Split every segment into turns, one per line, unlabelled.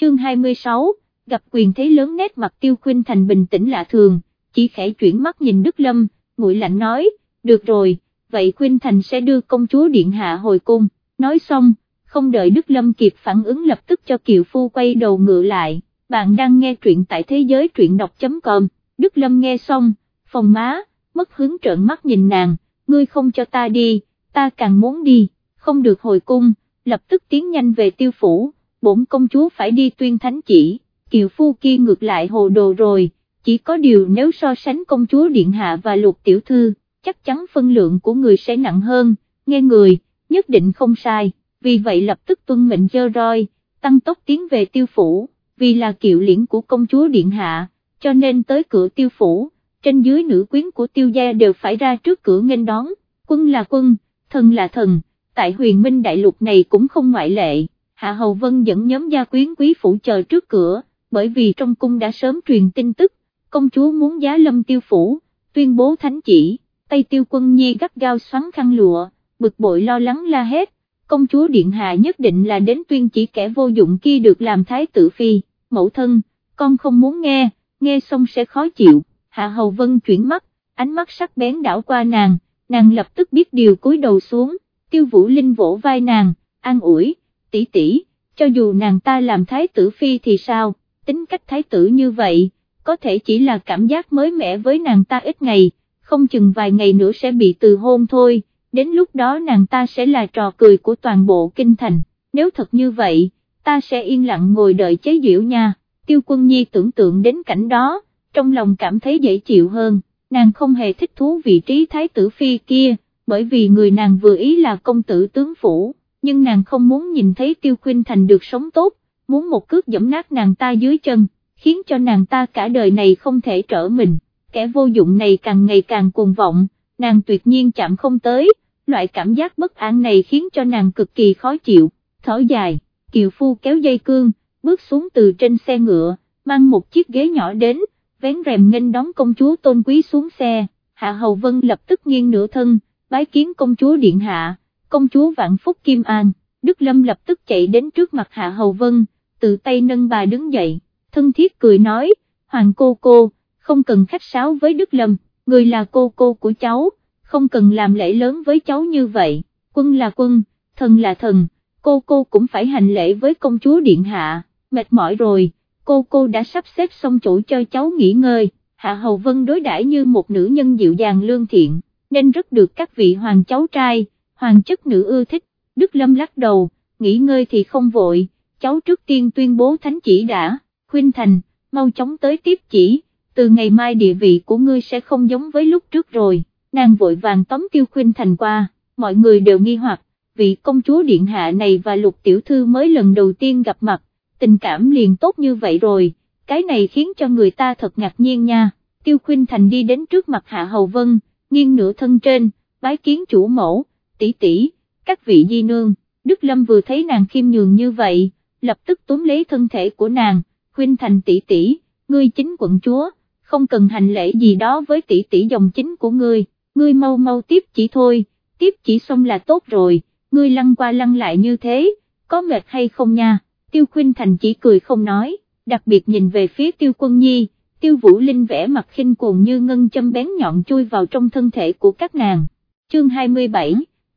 chương 26, gặp quyền thế lớn nét mặt Tiêu khuyên Thành bình tĩnh lạ thường, chỉ khẽ chuyển mắt nhìn Đức Lâm, nguội lạnh nói, được rồi, vậy khuyên Thành sẽ đưa công chúa Điện Hạ hồi cung, nói xong, không đợi Đức Lâm kịp phản ứng lập tức cho Kiều Phu quay đầu ngựa lại, bạn đang nghe truyện tại thế giới truyện đọc.com, Đức Lâm nghe xong, phòng má, mất hứng trợn mắt nhìn nàng, ngươi không cho ta đi, ta càng muốn đi, không được hồi cung, lập tức tiến nhanh về tiêu phủ, bổn công chúa phải đi tuyên thánh chỉ, kiều phu kia ngược lại hồ đồ rồi, chỉ có điều nếu so sánh công chúa Điện Hạ và lục tiểu thư, chắc chắn phân lượng của người sẽ nặng hơn, nghe người, nhất định không sai, vì vậy lập tức tuân mệnh dơ roi, tăng tốc tiến về tiêu phủ, vì là kiệu liễn của công chúa Điện Hạ, cho nên tới cửa tiêu phủ, trên dưới nữ quyến của tiêu gia đều phải ra trước cửa nghênh đón, quân là quân, thần là thần, tại huyền minh đại lục này cũng không ngoại lệ, Hạ Hầu Vân dẫn nhóm gia quyến quý phủ chờ trước cửa, bởi vì trong cung đã sớm truyền tin tức, công chúa muốn giá lâm tiêu phủ, tuyên bố thánh chỉ, Tây tiêu quân nhi gắt gao xoắn khăn lụa, bực bội lo lắng la hết, công chúa Điện Hạ nhất định là đến tuyên chỉ kẻ vô dụng kia được làm thái tử phi, mẫu thân, con không muốn nghe, nghe xong sẽ khó chịu, Hạ Hầu Vân chuyển mắt, ánh mắt sắc bén đảo qua nàng, nàng lập tức biết điều cúi đầu xuống, tiêu vũ linh vỗ vai nàng, an ủi, tỷ tỷ, cho dù nàng ta làm thái tử phi thì sao, tính cách thái tử như vậy, có thể chỉ là cảm giác mới mẻ với nàng ta ít ngày, không chừng vài ngày nữa sẽ bị từ hôn thôi, đến lúc đó nàng ta sẽ là trò cười của toàn bộ kinh thành, nếu thật như vậy, ta sẽ yên lặng ngồi đợi chế diễu nha, tiêu quân nhi tưởng tượng đến cảnh đó, trong lòng cảm thấy dễ chịu hơn, nàng không hề thích thú vị trí thái tử phi kia, bởi vì người nàng vừa ý là công tử tướng phủ, nhưng nàng không muốn nhìn thấy tiêu khuynh thành được sống tốt, muốn một cước dẫm nát nàng ta dưới chân, khiến cho nàng ta cả đời này không thể trở mình, kẻ vô dụng này càng ngày càng cuồng vọng, nàng tuyệt nhiên chạm không tới, loại cảm giác bất an này khiến cho nàng cực kỳ khó chịu, thở dài, kiều phu kéo dây cương, bước xuống từ trên xe ngựa, mang một chiếc ghế nhỏ đến, vén rèm nghênh đón công chúa tôn quý xuống xe, Hạ Hầu Vân lập tức nghiêng nửa thân, bái kiến công chúa Điện Hạ, công chúa Vạn Phúc Kim An, Đức Lâm lập tức chạy đến trước mặt Hạ Hầu Vân, tự tay nâng bà đứng dậy, thân thiết cười nói, Hoàng cô cô, không cần khách sáo với Đức Lâm, người là cô cô của cháu, không cần làm lễ lớn với cháu như vậy, quân là quân, thần là thần, cô cô cũng phải hành lễ với công chúa Điện Hạ, mệt mỏi rồi cô cô đã sắp xếp xong chỗ cho cháu nghỉ ngơi, Hạ Hầu Vân đối đãi như một nữ nhân dịu dàng lương thiện, nên rất được các vị hoàng cháu trai, hoàng chất nữ ưa thích, Đức Lâm lắc đầu, nghỉ ngơi thì không vội, cháu trước tiên tuyên bố thánh chỉ đã, khuyên thành, mau chóng tới tiếp chỉ, từ ngày mai địa vị của ngươi sẽ không giống với lúc trước rồi, nàng vội vàng tóm tiêu khuyên thành qua, mọi người đều nghi hoặc, vị công chúa điện hạ này và lục tiểu thư mới lần đầu tiên gặp mặt, tình cảm liền tốt như vậy rồi, cái này khiến cho người ta thật ngạc nhiên nha, Tiêu Khuynh Thành đi đến trước mặt Hạ Hầu Vân, nghiêng nửa thân trên, bái kiến chủ mẫu, tỷ tỷ, các vị di nương, Đức Lâm vừa thấy nàng khiêm nhường như vậy, lập tức túm lấy thân thể của nàng, khuyên Thành tỷ tỷ, ngươi chính quận chúa, không cần hành lễ gì đó với tỷ tỷ dòng chính của ngươi, ngươi mau mau tiếp chỉ thôi, tiếp chỉ xong là tốt rồi, ngươi lăn qua lăn lại như thế, có mệt hay không nha? Tiêu Khuynh Thành chỉ cười không nói, đặc biệt nhìn về phía Tiêu Quân Nhi, Tiêu Vũ Linh vẽ mặt khinh cuồng như ngân châm bén nhọn chui vào trong thân thể của các nàng. Chương 27,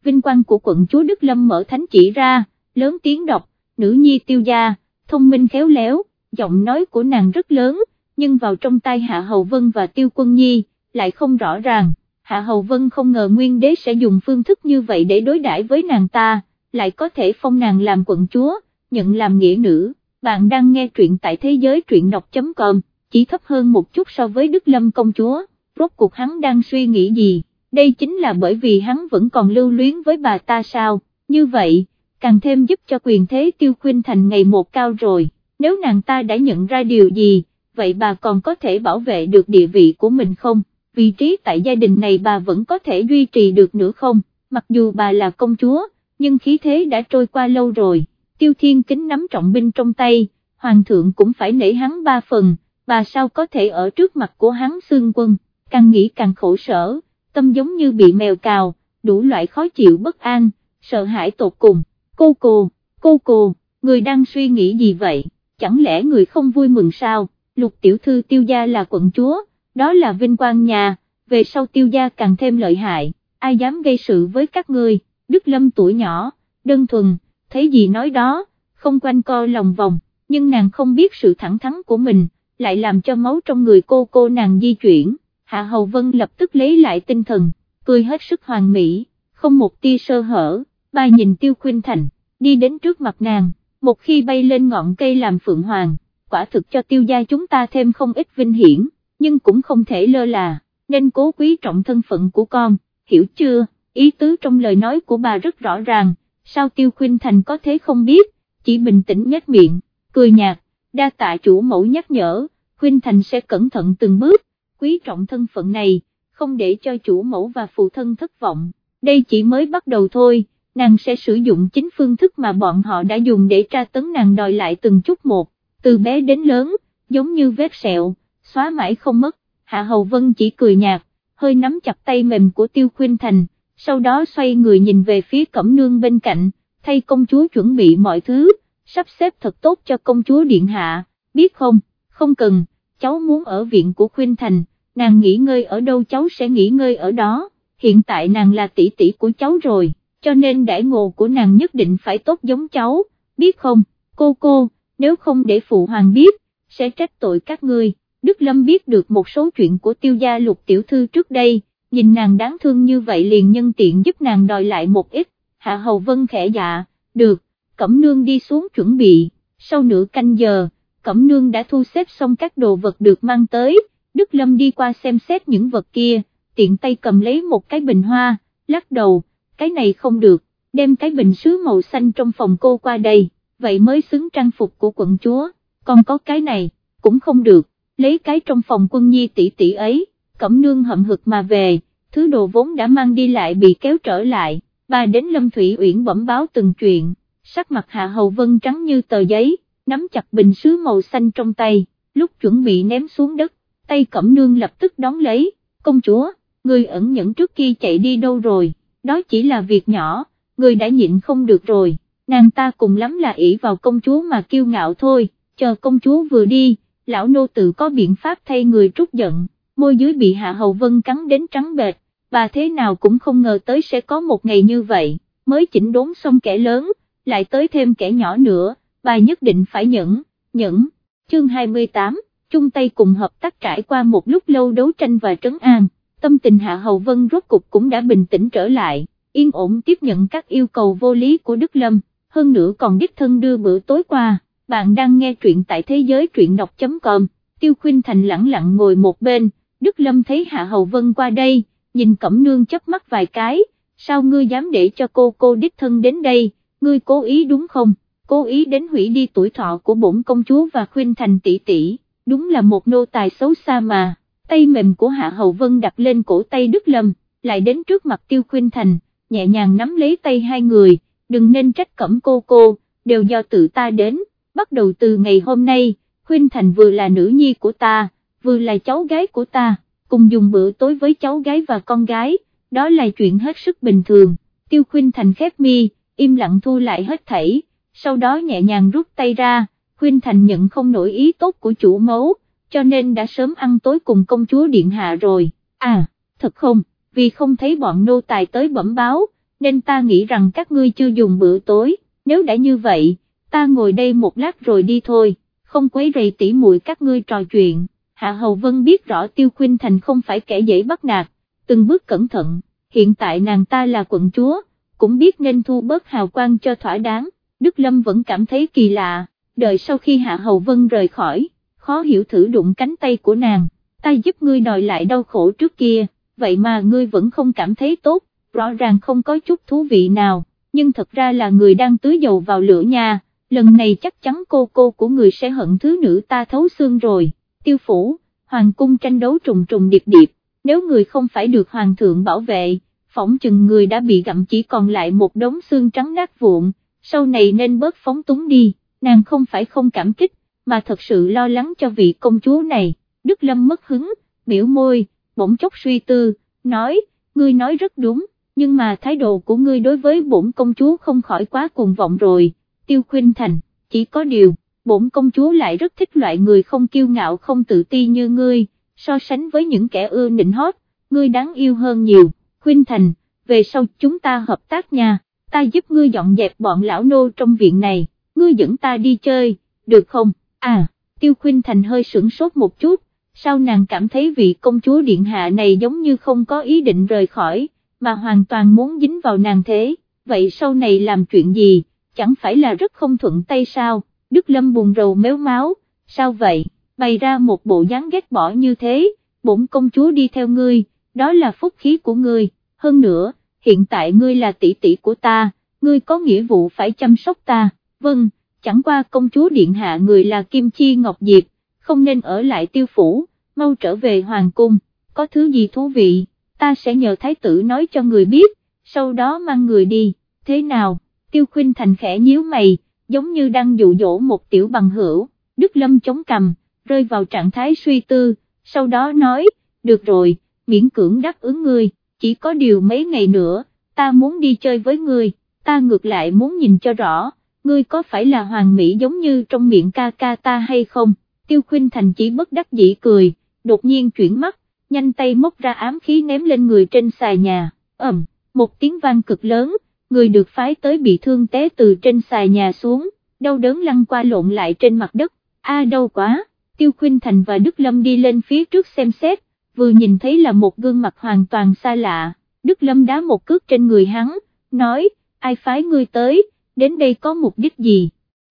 Vinh quang của quận chúa Đức Lâm mở thánh chỉ ra, lớn tiếng đọc, nữ nhi tiêu gia, thông minh khéo léo, giọng nói của nàng rất lớn, nhưng vào trong tai Hạ Hầu Vân và Tiêu Quân Nhi, lại không rõ ràng. Hạ Hầu Vân không ngờ Nguyên Đế sẽ dùng phương thức như vậy để đối đãi với nàng ta, lại có thể phong nàng làm quận chúa, nhận làm nghĩa nữ, bạn đang nghe truyện tại thế giới truyện đọc.com, chỉ thấp hơn một chút so với Đức Lâm công chúa, rốt cuộc hắn đang suy nghĩ gì, đây chính là bởi vì hắn vẫn còn lưu luyến với bà ta sao, như vậy, càng thêm giúp cho quyền thế tiêu khuyên thành ngày một cao rồi, nếu nàng ta đã nhận ra điều gì, vậy bà còn có thể bảo vệ được địa vị của mình không, vị trí tại gia đình này bà vẫn có thể duy trì được nữa không, mặc dù bà là công chúa, nhưng khí thế đã trôi qua lâu rồi. Tiêu thiên kính nắm trọng binh trong tay, hoàng thượng cũng phải nể hắn ba phần, bà sao có thể ở trước mặt của hắn xương quân, càng nghĩ càng khổ sở, tâm giống như bị mèo cào, đủ loại khó chịu bất an, sợ hãi tột cùng, cô cô, cô cô, người đang suy nghĩ gì vậy, chẳng lẽ người không vui mừng sao, lục tiểu thư tiêu gia là quận chúa, đó là vinh quang nhà, về sau tiêu gia càng thêm lợi hại, ai dám gây sự với các ngươi, Đức Lâm tuổi nhỏ, đơn thuần, thấy gì nói đó, không quanh co lòng vòng, nhưng nàng không biết sự thẳng thắn của mình, lại làm cho máu trong người cô cô nàng di chuyển, Hạ Hầu Vân lập tức lấy lại tinh thần, cười hết sức hoàn mỹ, không một tia sơ hở, bà nhìn Tiêu Khuynh Thành, đi đến trước mặt nàng, một khi bay lên ngọn cây làm phượng hoàng, quả thực cho tiêu gia chúng ta thêm không ít vinh hiển, nhưng cũng không thể lơ là, nên cố quý trọng thân phận của con, hiểu chưa, ý tứ trong lời nói của bà rất rõ ràng, sao Tiêu Khuynh Thành có thế không biết, chỉ bình tĩnh nhếch miệng, cười nhạt, đa tạ chủ mẫu nhắc nhở, Khuynh Thành sẽ cẩn thận từng bước, quý trọng thân phận này, không để cho chủ mẫu và phụ thân thất vọng, đây chỉ mới bắt đầu thôi, nàng sẽ sử dụng chính phương thức mà bọn họ đã dùng để tra tấn nàng đòi lại từng chút một, từ bé đến lớn, giống như vết sẹo, xóa mãi không mất, Hạ Hầu Vân chỉ cười nhạt, hơi nắm chặt tay mềm của Tiêu Khuyên Thành, sau đó xoay người nhìn về phía Cẩm Nương bên cạnh, thay công chúa chuẩn bị mọi thứ, sắp xếp thật tốt cho công chúa Điện Hạ, biết không, không cần, cháu muốn ở viện của Khuynh Thành, nàng nghỉ ngơi ở đâu cháu sẽ nghỉ ngơi ở đó, hiện tại nàng là tỷ tỷ của cháu rồi, cho nên đãi ngộ của nàng nhất định phải tốt giống cháu, biết không, cô cô, nếu không để phụ hoàng biết, sẽ trách tội các ngươi. Đức Lâm biết được một số chuyện của tiêu gia lục tiểu thư trước đây, nhìn nàng đáng thương như vậy liền nhân tiện giúp nàng đòi lại một ít, Hạ Hầu Vân khẽ dạ, được, Cẩm Nương đi xuống chuẩn bị, sau nửa canh giờ, Cẩm Nương đã thu xếp xong các đồ vật được mang tới, Đức Lâm đi qua xem xét những vật kia, tiện tay cầm lấy một cái bình hoa, lắc đầu, cái này không được, đem cái bình sứ màu xanh trong phòng cô qua đây, vậy mới xứng trang phục của quận chúa, còn có cái này, cũng không được, lấy cái trong phòng quân nhi tỷ tỷ ấy, cẩm nương hậm hực mà về, thứ đồ vốn đã mang đi lại bị kéo trở lại, bà đến Lâm Thủy Uyển bẩm báo từng chuyện, sắc mặt Hạ Hầu Vân trắng như tờ giấy, nắm chặt bình sứ màu xanh trong tay, lúc chuẩn bị ném xuống đất, tay cẩm nương lập tức đón lấy, công chúa, người ẩn nhẫn trước kia chạy đi đâu rồi, đó chỉ là việc nhỏ, người đã nhịn không được rồi, nàng ta cùng lắm là ỷ vào công chúa mà kiêu ngạo thôi, chờ công chúa vừa đi, lão nô tự có biện pháp thay người trút giận, môi dưới bị hạ hầu vân cắn đến trắng bệt, bà thế nào cũng không ngờ tới sẽ có một ngày như vậy, mới chỉnh đốn xong kẻ lớn, lại tới thêm kẻ nhỏ nữa, bà nhất định phải nhẫn, nhẫn, chương 28, chung tay cùng hợp tác trải qua một lúc lâu đấu tranh và trấn an tâm tình Hạ Hầu Vân rốt cục cũng đã bình tĩnh trở lại, yên ổn tiếp nhận các yêu cầu vô lý của Đức Lâm, hơn nữa còn đích thân đưa bữa tối qua, bạn đang nghe truyện tại thế giới truyện đọc.com, Tiêu Khuynh Thành lặng lặng ngồi một bên, Đức Lâm thấy Hạ Hầu Vân qua đây, nhìn Cẩm Nương chớp mắt vài cái, sao ngươi dám để cho cô cô đích thân đến đây, ngươi cố ý đúng không, cố ý đến hủy đi tuổi thọ của bổn công chúa và khuyên Thành tỷ tỷ, đúng là một nô tài xấu xa mà. Tay mềm của Hạ Hầu Vân đặt lên cổ tay Đức Lâm, lại đến trước mặt Tiêu khuyên Thành, nhẹ nhàng nắm lấy tay hai người, đừng nên trách cẩm cô cô, đều do tự ta đến, bắt đầu từ ngày hôm nay, khuyên Thành vừa là nữ nhi của ta, vừa là cháu gái của ta, cùng dùng bữa tối với cháu gái và con gái, đó là chuyện hết sức bình thường, Tiêu khuyên Thành khép mi, im lặng thu lại hết thảy, sau đó nhẹ nhàng rút tay ra, khuyên Thành nhận không nổi ý tốt của chủ mẫu, cho nên đã sớm ăn tối cùng công chúa Điện Hạ rồi, à, thật không, vì không thấy bọn nô tài tới bẩm báo, nên ta nghĩ rằng các ngươi chưa dùng bữa tối, nếu đã như vậy, ta ngồi đây một lát rồi đi thôi, không quấy rầy tỉ muội các ngươi trò chuyện, Hạ Hầu Vân biết rõ Tiêu khuyên Thành không phải kẻ dễ bắt nạt, từng bước cẩn thận, hiện tại nàng ta là quận chúa, cũng biết nên thu bớt hào quang cho thỏa đáng, Đức Lâm vẫn cảm thấy kỳ lạ, đợi sau khi Hạ Hầu Vân rời khỏi khó hiểu thử đụng cánh tay của nàng, ta giúp ngươi đòi lại đau khổ trước kia, vậy mà ngươi vẫn không cảm thấy tốt, rõ ràng không có chút thú vị nào, nhưng thật ra là người đang tưới dầu vào lửa nha, lần này chắc chắn cô cô của người sẽ hận thứ nữ ta thấu xương rồi, tiêu phủ, hoàng cung tranh đấu trùng trùng điệp điệp, nếu người không phải được hoàng thượng bảo vệ, phỏng chừng người đã bị gặm chỉ còn lại một đống xương trắng nát vụn, sau này nên bớt phóng túng đi, nàng không phải không cảm kích, mà thật sự lo lắng cho vị công chúa này, Đức Lâm mất hứng, biểu môi, bỗng chốc suy tư, nói, ngươi nói rất đúng, nhưng mà thái độ của ngươi đối với bổn công chúa không khỏi quá cuồng vọng rồi, tiêu khuyên thành, chỉ có điều, bổn công chúa lại rất thích loại người không kiêu ngạo không tự ti như ngươi, so sánh với những kẻ ưa nịnh hót, ngươi đáng yêu hơn nhiều, khuyên thành, về sau chúng ta hợp tác nha, ta giúp ngươi dọn dẹp bọn lão nô trong viện này, ngươi dẫn ta đi chơi, được không, à, tiêu khuyên thành hơi sửng sốt một chút, sao nàng cảm thấy vị công chúa điện hạ này giống như không có ý định rời khỏi, mà hoàn toàn muốn dính vào nàng thế, vậy sau này làm chuyện gì, chẳng phải là rất không thuận tay sao, Đức Lâm buồn rầu méo máu, sao vậy, bày ra một bộ dáng ghét bỏ như thế, bổn công chúa đi theo ngươi, đó là phúc khí của ngươi, hơn nữa, hiện tại ngươi là tỷ tỷ của ta, ngươi có nghĩa vụ phải chăm sóc ta, vâng, chẳng qua công chúa điện hạ người là Kim Chi Ngọc Diệp, không nên ở lại tiêu phủ, mau trở về hoàng cung, có thứ gì thú vị, ta sẽ nhờ thái tử nói cho người biết, sau đó mang người đi, thế nào, tiêu khuyên thành khẽ nhíu mày, giống như đang dụ dỗ một tiểu bằng hữu, Đức Lâm chống cầm, rơi vào trạng thái suy tư, sau đó nói, được rồi, miễn cưỡng đáp ứng ngươi, chỉ có điều mấy ngày nữa, ta muốn đi chơi với ngươi, ta ngược lại muốn nhìn cho rõ, ngươi có phải là hoàng mỹ giống như trong miệng ca ca ta hay không, tiêu khuyên thành chỉ bất đắc dĩ cười, đột nhiên chuyển mắt, nhanh tay móc ra ám khí ném lên người trên xài nhà, ầm, một tiếng vang cực lớn, người được phái tới bị thương té từ trên xài nhà xuống, đau đớn lăn qua lộn lại trên mặt đất, a đau quá, tiêu khuyên thành và Đức Lâm đi lên phía trước xem xét, vừa nhìn thấy là một gương mặt hoàn toàn xa lạ, Đức Lâm đá một cước trên người hắn, nói, ai phái ngươi tới, đến đây có mục đích gì?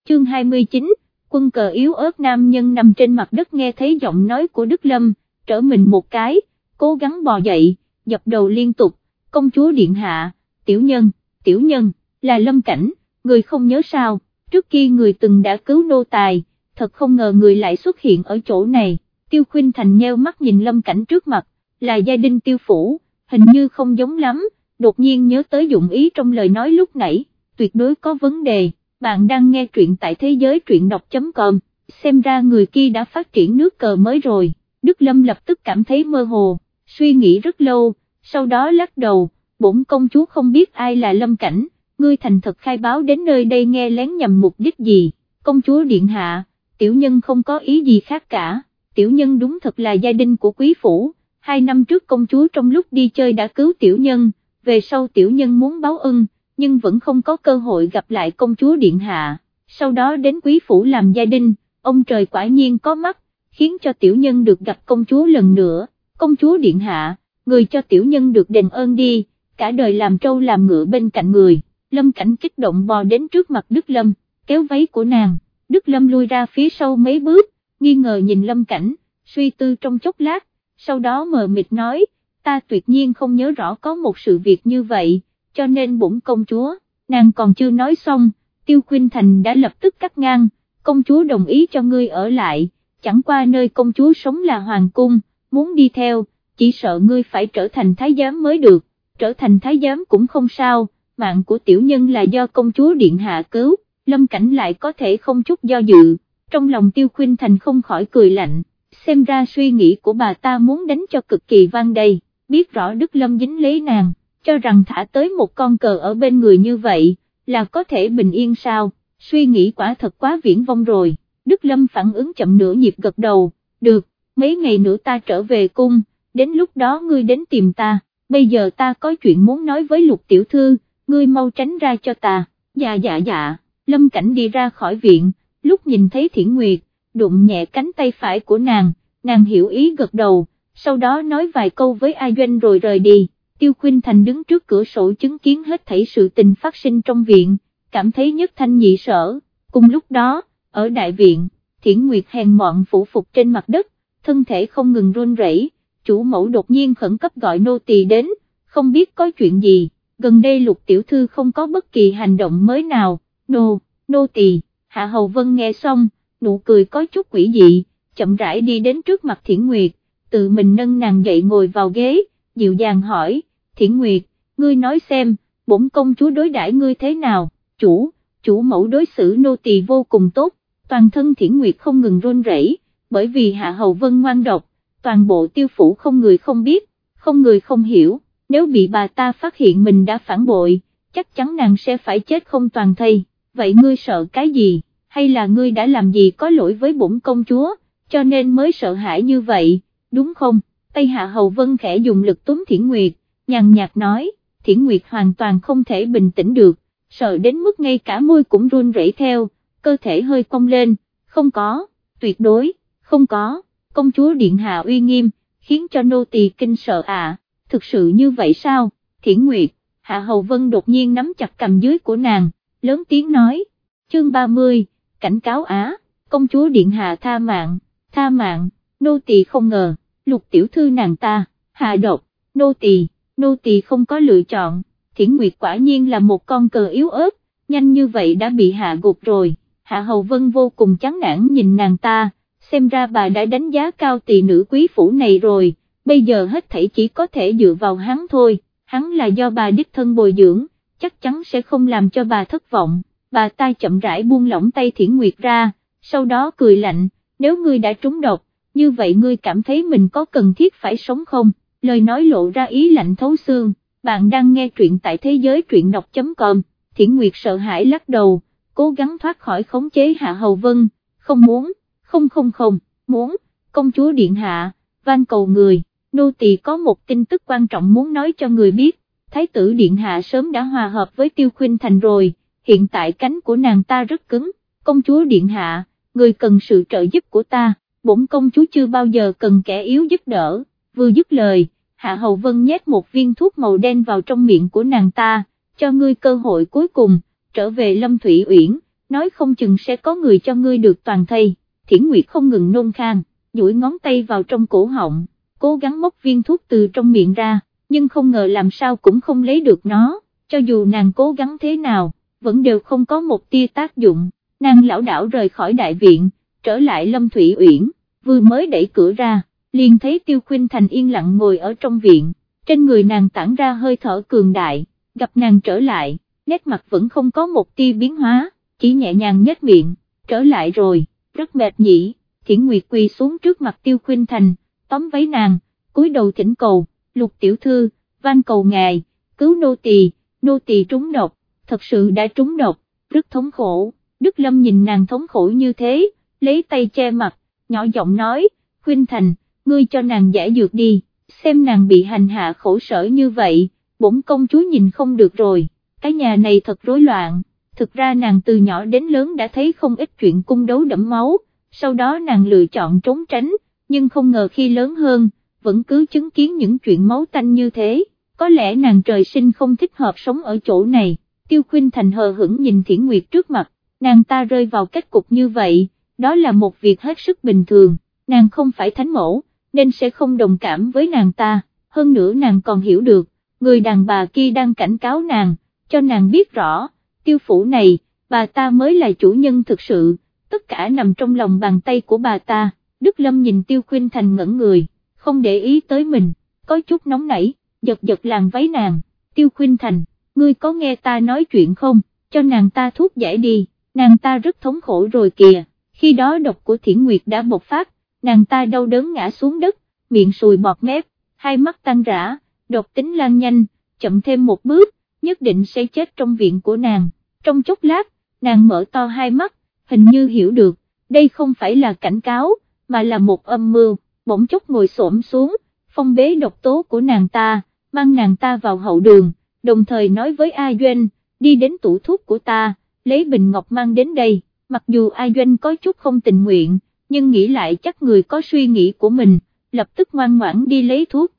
Chương 29, quân cờ yếu ớt nam nhân nằm trên mặt đất nghe thấy giọng nói của Đức Lâm, trở mình một cái, cố gắng bò dậy, dập đầu liên tục, công chúa điện hạ, tiểu nhân, tiểu nhân, là Lâm Cảnh, người không nhớ sao, trước kia người từng đã cứu nô tài, thật không ngờ người lại xuất hiện ở chỗ này, tiêu khuyên thành nheo mắt nhìn Lâm Cảnh trước mặt, là gia đình tiêu phủ, hình như không giống lắm, đột nhiên nhớ tới dụng ý trong lời nói lúc nãy, tuyệt đối có vấn đề, bạn đang nghe truyện tại thế giới truyện đọc.com, xem ra người kia đã phát triển nước cờ mới rồi, Đức Lâm lập tức cảm thấy mơ hồ, suy nghĩ rất lâu, sau đó lắc đầu, bổn công chúa không biết ai là Lâm Cảnh, ngươi thành thật khai báo đến nơi đây nghe lén nhằm mục đích gì, công chúa điện hạ, tiểu nhân không có ý gì khác cả, tiểu nhân đúng thật là gia đình của quý phủ, hai năm trước công chúa trong lúc đi chơi đã cứu tiểu nhân, về sau tiểu nhân muốn báo ân, nhưng vẫn không có cơ hội gặp lại công chúa điện hạ, sau đó đến quý phủ làm gia đình, ông trời quả nhiên có mắt, khiến cho tiểu nhân được gặp công chúa lần nữa, công chúa điện hạ, người cho tiểu nhân được đền ơn đi, cả đời làm trâu làm ngựa bên cạnh người, lâm cảnh kích động bò đến trước mặt Đức Lâm, kéo váy của nàng, Đức Lâm lui ra phía sau mấy bước, nghi ngờ nhìn lâm cảnh, suy tư trong chốc lát, sau đó mờ mịt nói, ta tuyệt nhiên không nhớ rõ có một sự việc như vậy, cho nên bổn công chúa, nàng còn chưa nói xong, Tiêu khuyên Thành đã lập tức cắt ngang, công chúa đồng ý cho ngươi ở lại, chẳng qua nơi công chúa sống là hoàng cung, muốn đi theo, chỉ sợ ngươi phải trở thành thái giám mới được, trở thành thái giám cũng không sao, mạng của tiểu nhân là do công chúa điện hạ cứu, lâm cảnh lại có thể không chút do dự, trong lòng Tiêu khuyên Thành không khỏi cười lạnh, xem ra suy nghĩ của bà ta muốn đánh cho cực kỳ vang đầy, biết rõ Đức Lâm dính lấy nàng cho rằng thả tới một con cờ ở bên người như vậy, là có thể bình yên sao, suy nghĩ quả thật quá viễn vông rồi, Đức Lâm phản ứng chậm nửa nhịp gật đầu, được, mấy ngày nữa ta trở về cung, đến lúc đó ngươi đến tìm ta, bây giờ ta có chuyện muốn nói với lục tiểu thư, ngươi mau tránh ra cho ta, dạ dạ dạ, Lâm Cảnh đi ra khỏi viện, lúc nhìn thấy Thiển Nguyệt, đụng nhẹ cánh tay phải của nàng, nàng hiểu ý gật đầu, sau đó nói vài câu với A Doanh rồi rời đi. Tiêu Khuynh Thành đứng trước cửa sổ chứng kiến hết thảy sự tình phát sinh trong viện, cảm thấy nhất thanh nhị sở, cùng lúc đó, ở đại viện, Thiển Nguyệt hèn mọn phủ phục trên mặt đất, thân thể không ngừng run rẩy. chủ mẫu đột nhiên khẩn cấp gọi nô tỳ đến, không biết có chuyện gì, gần đây lục tiểu thư không có bất kỳ hành động mới nào, nô, nô tỳ, Hạ Hầu Vân nghe xong, nụ cười có chút quỷ dị, chậm rãi đi đến trước mặt Thiển Nguyệt, tự mình nâng nàng dậy ngồi vào ghế, dịu dàng hỏi, Thiển Nguyệt, ngươi nói xem, bổn công chúa đối đãi ngươi thế nào, chủ, chủ mẫu đối xử nô tỳ vô cùng tốt, toàn thân Thiển Nguyệt không ngừng run rẩy, bởi vì Hạ Hầu Vân ngoan độc, toàn bộ tiêu phủ không người không biết, không người không hiểu, nếu bị bà ta phát hiện mình đã phản bội, chắc chắn nàng sẽ phải chết không toàn thây, vậy ngươi sợ cái gì, hay là ngươi đã làm gì có lỗi với bổn công chúa, cho nên mới sợ hãi như vậy, đúng không? Tây Hạ Hầu Vân khẽ dùng lực túm Thiển Nguyệt, nhàn nhạt nói, Thiển Nguyệt hoàn toàn không thể bình tĩnh được, sợ đến mức ngay cả môi cũng run rẩy theo, cơ thể hơi cong lên, không có, tuyệt đối, không có, công chúa Điện Hạ uy nghiêm, khiến cho nô tỳ kinh sợ à, thực sự như vậy sao, Thiển Nguyệt, Hạ Hầu Vân đột nhiên nắm chặt cầm dưới của nàng, lớn tiếng nói, chương 30, cảnh cáo Á, công chúa Điện Hạ tha mạng, tha mạng, nô tỳ không ngờ, lục tiểu thư nàng ta, hạ độc, nô tỳ, nô tỳ không có lựa chọn, Thiển Nguyệt quả nhiên là một con cờ yếu ớt, nhanh như vậy đã bị hạ gục rồi, Hạ Hầu Vân vô cùng chán nản nhìn nàng ta, xem ra bà đã đánh giá cao tỷ nữ quý phủ này rồi, bây giờ hết thảy chỉ có thể dựa vào hắn thôi, hắn là do bà đích thân bồi dưỡng, chắc chắn sẽ không làm cho bà thất vọng, bà ta chậm rãi buông lỏng tay Thiển Nguyệt ra, sau đó cười lạnh, nếu ngươi đã trúng độc, như vậy ngươi cảm thấy mình có cần thiết phải sống không, lời nói lộ ra ý lạnh thấu xương, bạn đang nghe truyện tại thế giới truyện đọc.com, Thiển Nguyệt sợ hãi lắc đầu, cố gắng thoát khỏi khống chế Hạ Hầu Vân, không muốn, không không không, muốn, công chúa Điện Hạ, van cầu người, nô tỳ có một tin tức quan trọng muốn nói cho người biết, Thái tử Điện Hạ sớm đã hòa hợp với Tiêu Khuynh Thành rồi, hiện tại cánh của nàng ta rất cứng, công chúa Điện Hạ, người cần sự trợ giúp của ta, bổn công chúa chưa bao giờ cần kẻ yếu giúp đỡ, vừa dứt lời, Hạ Hầu Vân nhét một viên thuốc màu đen vào trong miệng của nàng ta, cho ngươi cơ hội cuối cùng, trở về Lâm Thủy Uyển, nói không chừng sẽ có người cho ngươi được toàn thây, Thiển Nguyệt không ngừng nôn khang, duỗi ngón tay vào trong cổ họng, cố gắng móc viên thuốc từ trong miệng ra, nhưng không ngờ làm sao cũng không lấy được nó, cho dù nàng cố gắng thế nào, vẫn đều không có một tia tác dụng, nàng lão đảo rời khỏi đại viện, trở lại Lâm Thủy Uyển, vừa mới đẩy cửa ra, liền thấy Tiêu Khuynh Thành yên lặng ngồi ở trong viện, trên người nàng tản ra hơi thở cường đại, gặp nàng trở lại, nét mặt vẫn không có một tia biến hóa, chỉ nhẹ nhàng nhếch miệng, trở lại rồi, rất mệt nhỉ, Thiển Nguyệt quỳ xuống trước mặt Tiêu Khuynh Thành, tóm váy nàng, cúi đầu thỉnh cầu, lục tiểu thư, van cầu ngài, cứu nô tỳ, nô tỳ trúng độc, thật sự đã trúng độc, rất thống khổ, Đức Lâm nhìn nàng thống khổ như thế, lấy tay che mặt, nhỏ giọng nói, Khuyên Thành, ngươi cho nàng giải dược đi, xem nàng bị hành hạ khổ sở như vậy, bổn công chúa nhìn không được rồi, cái nhà này thật rối loạn, thực ra nàng từ nhỏ đến lớn đã thấy không ít chuyện cung đấu đẫm máu, sau đó nàng lựa chọn trốn tránh, nhưng không ngờ khi lớn hơn, vẫn cứ chứng kiến những chuyện máu tanh như thế, có lẽ nàng trời sinh không thích hợp sống ở chỗ này, tiêu khuyên thành hờ hững nhìn thiển nguyệt trước mặt, nàng ta rơi vào kết cục như vậy, đó là một việc hết sức bình thường, nàng không phải thánh mẫu, nên sẽ không đồng cảm với nàng ta, hơn nữa nàng còn hiểu được, người đàn bà kia đang cảnh cáo nàng, cho nàng biết rõ, tiêu phủ này, bà ta mới là chủ nhân thực sự, tất cả nằm trong lòng bàn tay của bà ta, Đức Lâm nhìn tiêu khuyên thành ngẩn người, không để ý tới mình, có chút nóng nảy, giật giật làn váy nàng, tiêu khuyên thành, ngươi có nghe ta nói chuyện không, cho nàng ta thuốc giải đi, nàng ta rất thống khổ rồi kìa, khi đó độc của thiển nguyệt đã bộc phát, nàng ta đau đớn ngã xuống đất, miệng sùi bọt mép, hai mắt tăng rã, độc tính lan nhanh, chậm thêm một bước, nhất định sẽ chết trong viện của nàng, trong chốc lát, nàng mở to hai mắt, hình như hiểu được, đây không phải là cảnh cáo, mà là một âm mưu, bỗng chốc ngồi xổm xuống, phong bế độc tố của nàng ta, mang nàng ta vào hậu đường, đồng thời nói với A Doanh, đi đến tủ thuốc của ta, lấy bình ngọc mang đến đây, mặc dù A Doanh có chút không tình nguyện, nhưng nghĩ lại chắc người có suy nghĩ của mình, lập tức ngoan ngoãn đi lấy thuốc,